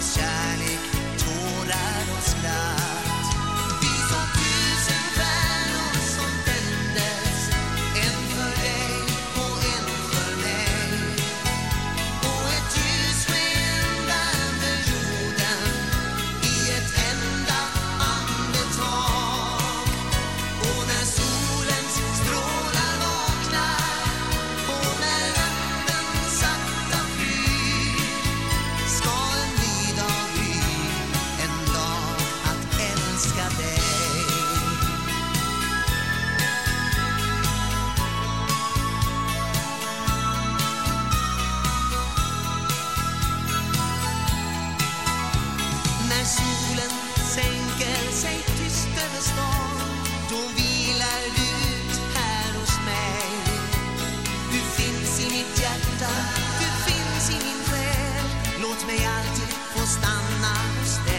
sunshine. lost.